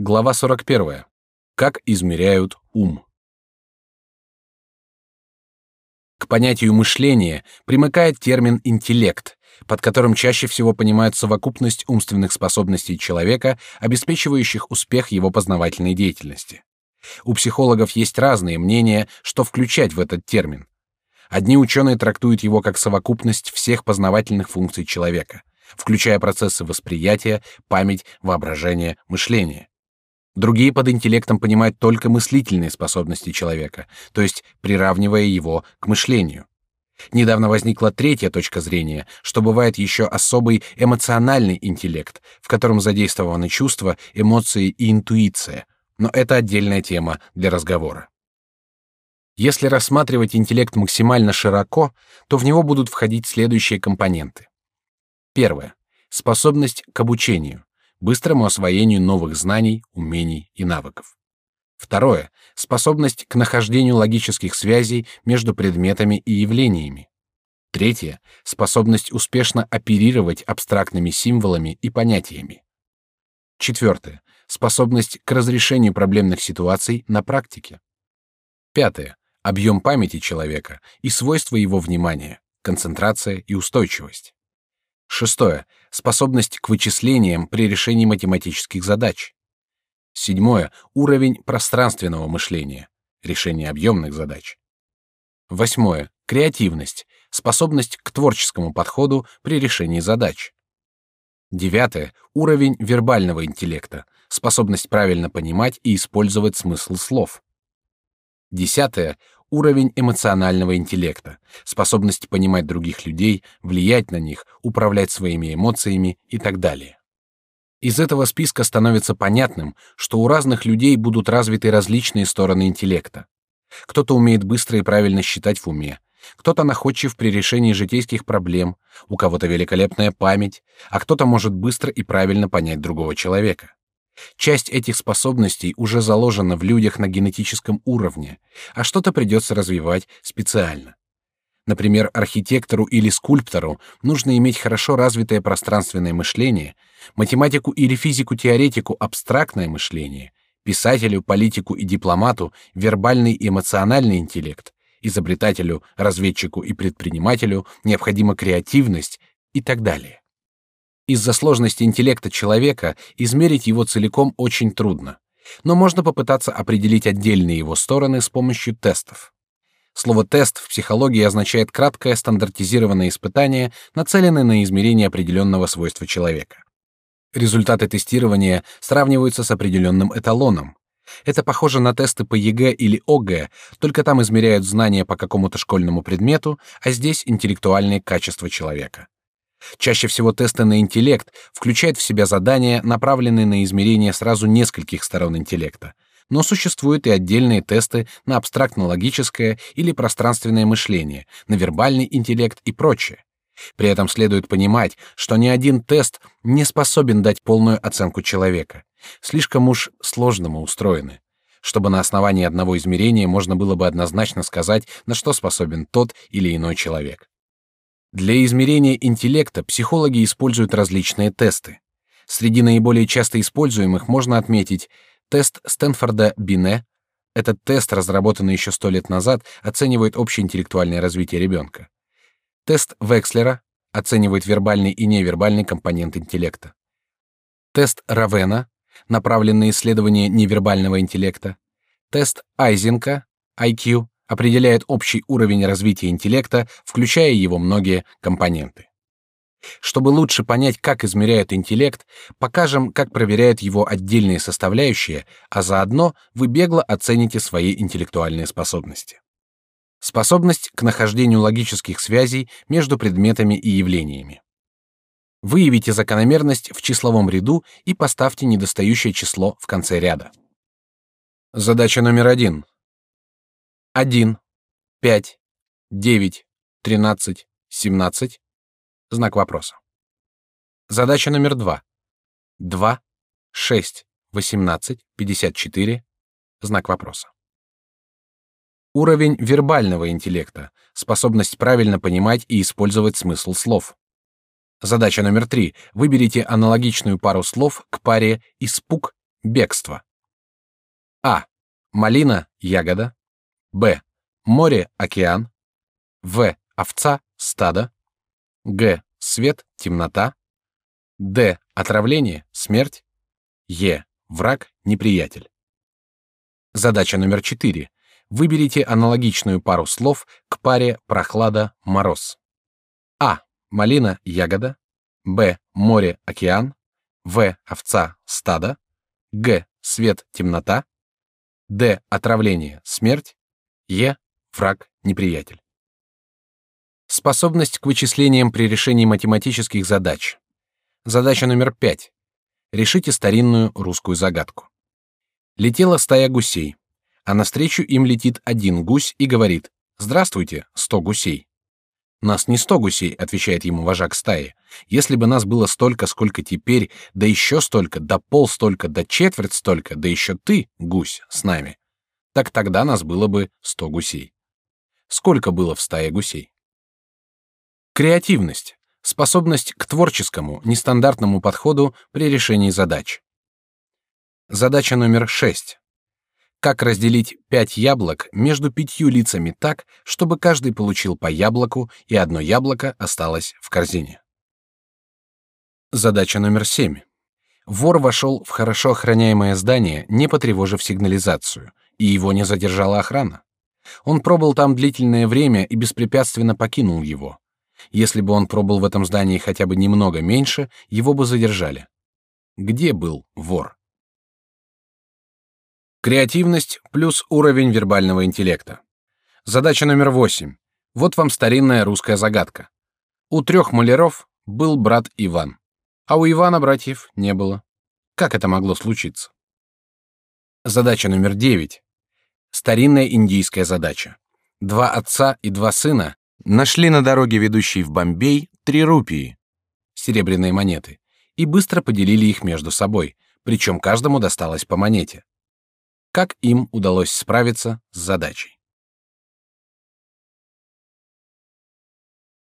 Глава 41. Как измеряют ум. К понятию мышления примыкает термин интеллект, под которым чаще всего понимают совокупность умственных способностей человека, обеспечивающих успех его познавательной деятельности. У психологов есть разные мнения, что включать в этот термин. Одни ученые трактуют его как совокупность всех познавательных функций человека, включая процессы восприятия, память, воображение, мышление. Другие под интеллектом понимают только мыслительные способности человека, то есть приравнивая его к мышлению. Недавно возникла третья точка зрения, что бывает еще особый эмоциональный интеллект, в котором задействованы чувства, эмоции и интуиция, но это отдельная тема для разговора. Если рассматривать интеллект максимально широко, то в него будут входить следующие компоненты. Первое. Способность к обучению быстрому освоению новых знаний, умений и навыков. Второе способность к нахождению логических связей между предметами и явлениями. Третье способность успешно оперировать абстрактными символами и понятиями. Четвертое способность к разрешению проблемных ситуаций на практике. Пятое объем памяти человека и свойства его внимания, концентрация и устойчивость. Шестое способность к вычислениям при решении математических задач. Седьмое уровень пространственного мышления, решение объемных задач. Восьмое креативность, способность к творческому подходу при решении задач. Девятое уровень вербального интеллекта, способность правильно понимать и использовать смысл слов. Десятое уровень эмоционального интеллекта, способность понимать других людей, влиять на них, управлять своими эмоциями и так далее. Из этого списка становится понятным, что у разных людей будут развиты различные стороны интеллекта. Кто-то умеет быстро и правильно считать в уме, кто-то находчив при решении житейских проблем, у кого-то великолепная память, а кто-то может быстро и правильно понять другого человека. Часть этих способностей уже заложена в людях на генетическом уровне, а что-то придется развивать специально. Например, архитектору или скульптору нужно иметь хорошо развитое пространственное мышление, математику или физику-теоретику абстрактное мышление, писателю, политику и дипломату вербальный и эмоциональный интеллект, изобретателю, разведчику и предпринимателю необходима креативность и так далее. Из-за сложности интеллекта человека измерить его целиком очень трудно, но можно попытаться определить отдельные его стороны с помощью тестов. Слово «тест» в психологии означает краткое стандартизированное испытание, нацеленное на измерение определенного свойства человека. Результаты тестирования сравниваются с определенным эталоном. Это похоже на тесты по ЕГЭ или ОГЭ, только там измеряют знания по какому-то школьному предмету, а здесь интеллектуальные качества человека. Чаще всего тесты на интеллект включают в себя задания, направленные на измерение сразу нескольких сторон интеллекта. Но существуют и отдельные тесты на абстрактно-логическое или пространственное мышление, на вербальный интеллект и прочее. При этом следует понимать, что ни один тест не способен дать полную оценку человека. Слишком уж сложно устроены. Чтобы на основании одного измерения можно было бы однозначно сказать, на что способен тот или иной человек. Для измерения интеллекта психологи используют различные тесты. Среди наиболее часто используемых можно отметить тест Стэнфорда Бине. Этот тест, разработанный еще сто лет назад, оценивает общее интеллектуальное развитие ребенка. Тест Векслера оценивает вербальный и невербальный компонент интеллекта. Тест Равена, направленный на исследование невербального интеллекта. Тест Айзенка, IQ, определяет общий уровень развития интеллекта, включая его многие компоненты. Чтобы лучше понять, как измеряют интеллект, покажем, как проверяют его отдельные составляющие, а заодно вы бегло оцените свои интеллектуальные способности. Способность к нахождению логических связей между предметами и явлениями. Выявите закономерность в числовом ряду и поставьте недостающее число в конце ряда. Задача номер один. 1, 5, 9, 13, 17. Знак вопроса. Задача номер 2. 2, 6, 18, 54. Знак вопроса. Уровень вербального интеллекта, способность правильно понимать и использовать смысл слов. Задача номер 3. Выберите аналогичную пару слов к паре испуг Бегство. А. Малина, ягода. Б. Море, океан. В. Овца, стадо. Г. Свет, темнота. Д. Отравление, смерть. Е. Враг, неприятель. Задача номер четыре. Выберите аналогичную пару слов к паре прохлада, мороз. А. Малина, ягода. Б. Море, океан. В. Овца, стадо. Г. Свет, темнота. Д. Отравление, смерть. Е. Враг, неприятель. Способность к вычислениям при решении математических задач. Задача номер пять. Решите старинную русскую загадку. Летела стая гусей, а навстречу им летит один гусь и говорит: "Здравствуйте, сто гусей". Нас не сто гусей, отвечает ему вожак стаи. Если бы нас было столько, сколько теперь, да еще столько, да пол столько, да четверть столько, да еще ты, гусь, с нами, так тогда нас было бы сто гусей. Сколько было в стае гусей? Креативность способность к творческому, нестандартному подходу при решении задач. Задача номер шесть. Как разделить пять яблок между пятью лицами так, чтобы каждый получил по яблоку и одно яблоко осталось в корзине? Задача номер семь. Вор вошел в хорошо охраняемое здание, не потревожив сигнализацию, и его не задержала охрана. Он пробыл там длительное время и беспрепятственно покинул его. Если бы он пробыл в этом здании хотя бы немного меньше, его бы задержали. Где был вор? Креативность плюс уровень вербального интеллекта. Задача номер восемь. Вот вам старинная русская загадка. У трех маляров был брат Иван, а у Ивана братьев не было. Как это могло случиться? Задача номер девять. Старинная индийская задача. Два отца и два сына Нашли на дороге, ведущей в Бомбей, три рупии, серебряные монеты, и быстро поделили их между собой, причем каждому досталось по монете. Как им удалось справиться с задачей?